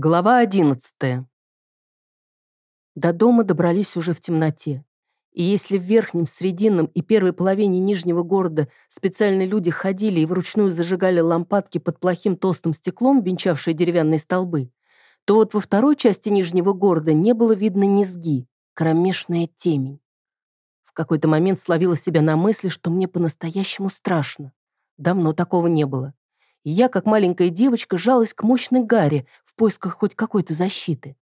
Глава одиннадцатая. До дома добрались уже в темноте. И если в верхнем, срединном и первой половине нижнего города специальные люди ходили и вручную зажигали лампадки под плохим толстым стеклом, венчавшие деревянные столбы, то вот во второй части нижнего города не было видно низги, кромешная темень. В какой-то момент словила себя на мысли, что мне по-настоящему страшно. Давно такого не было я, как маленькая девочка, жалась к мощной гаре в поисках хоть какой-то защиты.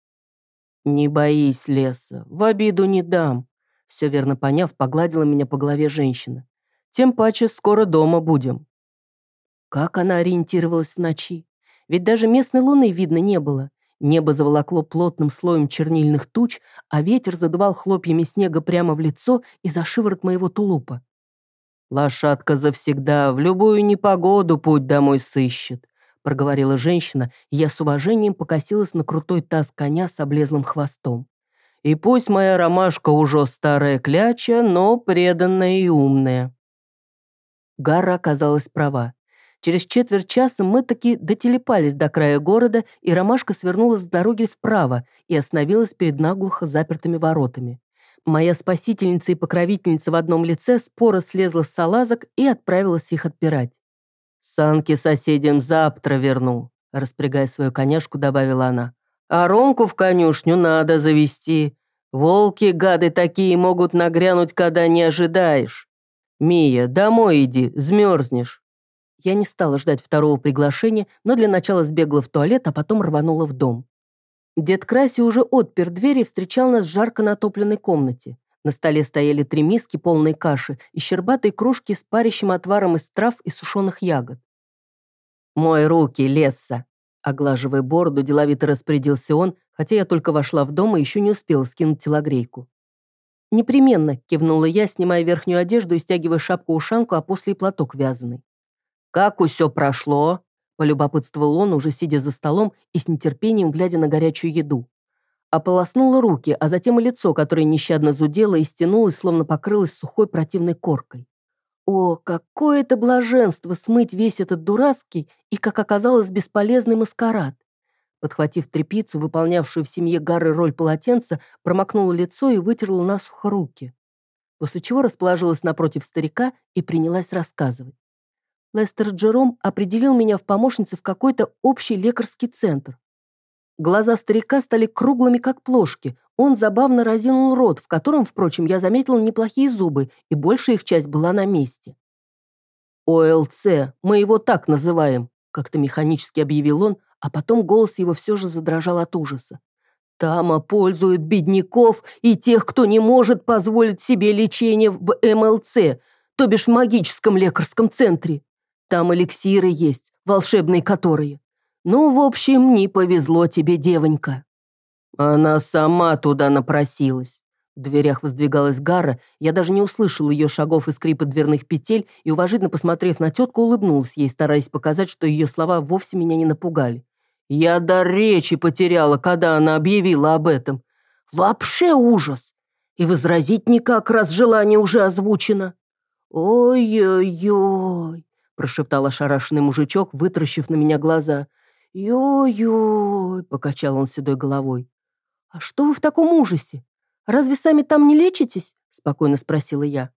«Не боись, леса, в обиду не дам», все верно поняв, погладила меня по голове женщина. «Тем паче скоро дома будем». Как она ориентировалась в ночи? Ведь даже местной луны видно не было. Небо заволокло плотным слоем чернильных туч, а ветер задувал хлопьями снега прямо в лицо и за шиворот моего тулупа. «Лошадка завсегда в любую непогоду путь домой сыщет», проговорила женщина, и я с уважением покосилась на крутой таз коня с облезлым хвостом. «И пусть моя ромашка уже старая кляча, но преданная и умная». Гара оказалась права. Через четверть часа мы таки дотелепались до края города, и ромашка свернула с дороги вправо и остановилась перед наглухо запертыми воротами. Моя спасительница и покровительница в одном лице споро слезла с салазок и отправилась их отпирать. «Санки соседям завтра верну», — распрягая свою коняшку, добавила она. «А Ромку в конюшню надо завести. Волки, гады такие, могут нагрянуть, когда не ожидаешь. Мия, домой иди, змерзнешь». Я не стала ждать второго приглашения, но для начала сбегла в туалет, а потом рванула в дом. Дед Краси уже отпер дверь и встречал нас в жарко натопленной комнате. На столе стояли три миски, полной каши, и щербатые кружки с парящим отваром из трав и сушеных ягод. «Мой руки, Лесса!» Оглаживая бороду, деловито распорядился он, хотя я только вошла в дом и еще не успела скинуть телогрейку. «Непременно», — кивнула я, снимая верхнюю одежду и стягивая шапку-ушанку, а после и платок вязаный. «Как усё прошло?» Полюбопытствовал он, уже сидя за столом и с нетерпением глядя на горячую еду. Ополоснула руки, а затем и лицо, которое нещадно зудело и стянулось, словно покрылось сухой противной коркой. О, какое это блаженство смыть весь этот дурацкий и, как оказалось, бесполезный маскарад. Подхватив тряпицу, выполнявшую в семье Гары роль полотенца, промокнула лицо и вытерла насухо руки. После чего расположилась напротив старика и принялась рассказывать. Лестер Джером определил меня в помощнице в какой-то общий лекарский центр. Глаза старика стали круглыми, как плошки. Он забавно разинул рот, в котором, впрочем, я заметила неплохие зубы, и большая их часть была на месте. «ОЛЦ, мы его так называем», — как-то механически объявил он, а потом голос его все же задрожал от ужаса. «Тама пользует бедняков и тех, кто не может позволить себе лечение в МЛЦ, то бишь в магическом лекарском центре. Там эликсиры есть, волшебные которые. Ну, в общем, не повезло тебе, девонька». Она сама туда напросилась. В дверях воздвигалась Гара, я даже не услышал ее шагов и скрипа дверных петель и, уважительно посмотрев на тетку, улыбнулся ей, стараясь показать, что ее слова вовсе меня не напугали. Я до речи потеряла, когда она объявила об этом. Вообще ужас! И возразить никак, раз желание уже озвучено. Ой-ой-ой, прошептал ошарашенный мужичок, вытращив на меня глаза. «Ё-ё!» — покачал он седой головой. «А что вы в таком ужасе? Разве сами там не лечитесь?» — спокойно спросила я.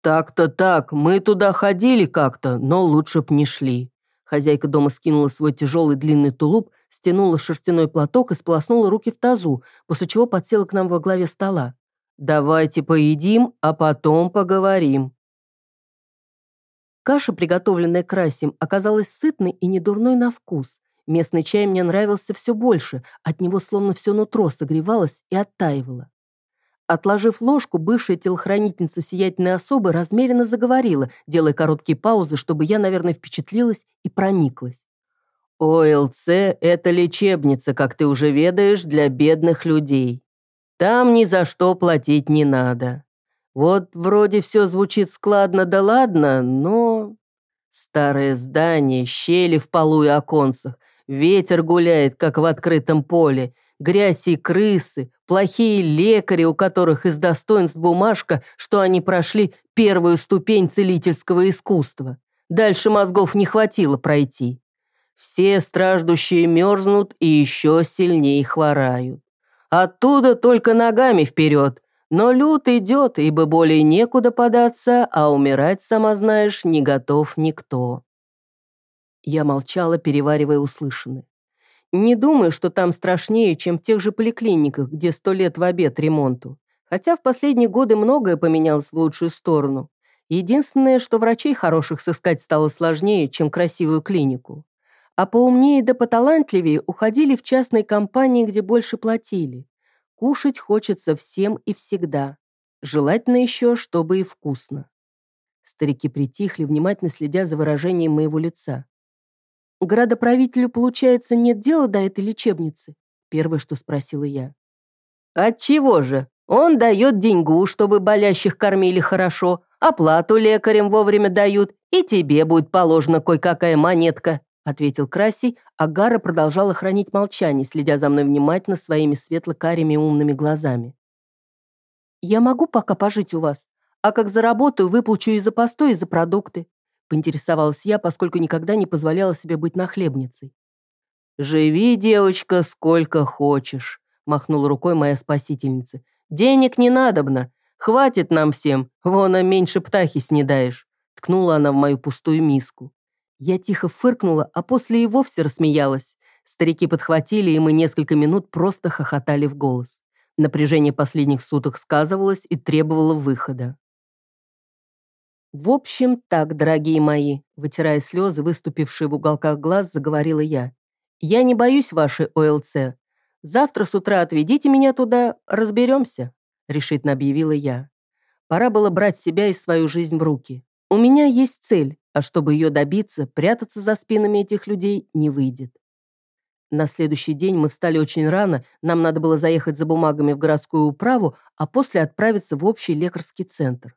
«Так-то так, мы туда ходили как-то, но лучше б не шли». Хозяйка дома скинула свой тяжелый длинный тулуп, стянула шерстяной платок и сполоснула руки в тазу, после чего подсела к нам во главе стола. «Давайте поедим, а потом поговорим». Каша, приготовленная красим, оказалась сытной и недурной на вкус. Местный чай мне нравился все больше, от него словно все нутро согревалось и оттаивало. Отложив ложку, бывшая телохранительница сиятельной особы размеренно заговорила, делая короткие паузы, чтобы я, наверное, впечатлилась и прониклась. ОЛЦ – это лечебница, как ты уже ведаешь, для бедных людей. Там ни за что платить не надо. Вот вроде все звучит складно да ладно, но... Старое здание, щели в полу и оконцах, ветер гуляет, как в открытом поле, грязь и крысы, плохие лекари, у которых из достоинств бумажка, что они прошли первую ступень целительского искусства. Дальше мозгов не хватило пройти. Все страждущие мерзнут и еще сильнее хворают. Оттуда только ногами вперед, но люд идет, ибо более некуда податься, а умирать, сама знаешь, не готов никто. Я молчала, переваривая услышанное. Не думаю, что там страшнее, чем в тех же поликлиниках, где сто лет в обед ремонту. Хотя в последние годы многое поменялось в лучшую сторону. Единственное, что врачей хороших сыскать стало сложнее, чем красивую клинику а поумнее да поталантливее уходили в частные компании, где больше платили. Кушать хочется всем и всегда. Желательно еще, чтобы и вкусно. Старики притихли, внимательно следя за выражением моего лица. «Градоправителю, получается, нет дела до этой лечебницы?» Первое, что спросила я. «Отчего же? Он дает деньгу, чтобы болящих кормили хорошо, оплату лекарям вовремя дают, и тебе будет положена кое-какая монетка», ответил Красий, а Гара продолжала хранить молчание, следя за мной внимательно своими светло-карими умными глазами. «Я могу пока пожить у вас, а как заработаю, выплачу и за постой, и за продукты», поинтересовалась я, поскольку никогда не позволяла себе быть нахлебницей. «Живи, девочка, сколько хочешь», махнула рукой моя спасительница. «Денег не надобно, хватит нам всем, вон, а меньше птахи снедаешь», ткнула она в мою пустую миску. Я тихо фыркнула, а после и вовсе рассмеялась. Старики подхватили, и мы несколько минут просто хохотали в голос. Напряжение последних суток сказывалось и требовало выхода. «В общем, так, дорогие мои», вытирая слезы, выступившие в уголках глаз, заговорила я. «Я не боюсь вашей ОЛЦ. Завтра с утра отведите меня туда, разберемся», решительно объявила я. Пора было брать себя и свою жизнь в руки. У меня есть цель, а чтобы ее добиться, прятаться за спинами этих людей не выйдет. На следующий день мы встали очень рано, нам надо было заехать за бумагами в городскую управу, а после отправиться в общий лекарский центр.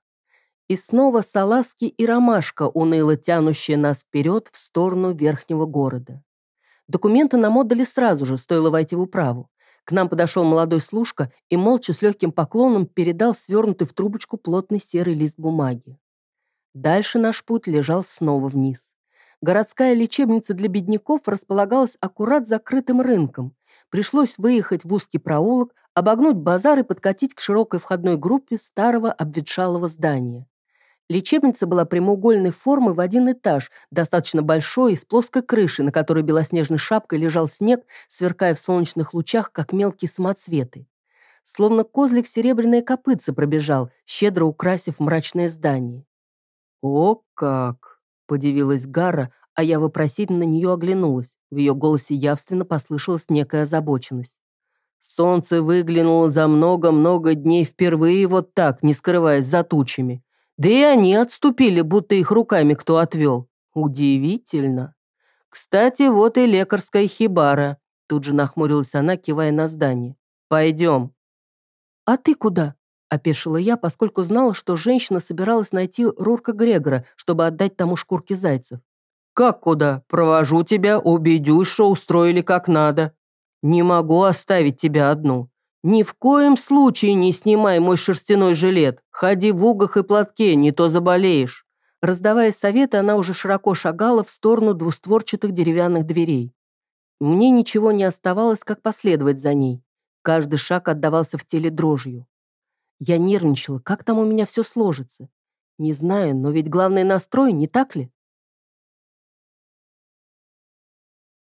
И снова салазки и ромашка, уныло тянущие нас вперед в сторону верхнего города. Документы нам отдали сразу же, стоило войти в управу. К нам подошел молодой служка и молча с легким поклоном передал свернутый в трубочку плотный серый лист бумаги. Дальше наш путь лежал снова вниз. Городская лечебница для бедняков располагалась аккурат закрытым рынком. Пришлось выехать в узкий проулок, обогнуть базар и подкатить к широкой входной группе старого обветшалого здания. Лечебница была прямоугольной формы в один этаж, достаточно большой и с плоской крышей, на которой белоснежной шапкой лежал снег, сверкая в солнечных лучах, как мелкие самоцветы. Словно козлик серебряные копытца пробежал, щедро украсив мрачное здание. «О как!» – подивилась Гара, а я вопросительно на нее оглянулась. В ее голосе явственно послышалась некая озабоченность. Солнце выглянуло за много-много дней впервые вот так, не скрываясь за тучами. Да и они отступили, будто их руками кто отвел. Удивительно. Кстати, вот и лекарская хибара. Тут же нахмурилась она, кивая на здание. Пойдем. А ты куда? Опешила я, поскольку знала, что женщина собиралась найти Рурка Грегора, чтобы отдать тому шкурки зайцев. «Как куда? Провожу тебя, убедюсь, что устроили как надо. Не могу оставить тебя одну. Ни в коем случае не снимай мой шерстяной жилет. Ходи в угах и платке, не то заболеешь». Раздавая советы, она уже широко шагала в сторону двустворчатых деревянных дверей. Мне ничего не оставалось, как последовать за ней. Каждый шаг отдавался в теле дрожью. Я нервничала, как там у меня все сложится. Не знаю, но ведь главный настрой, не так ли?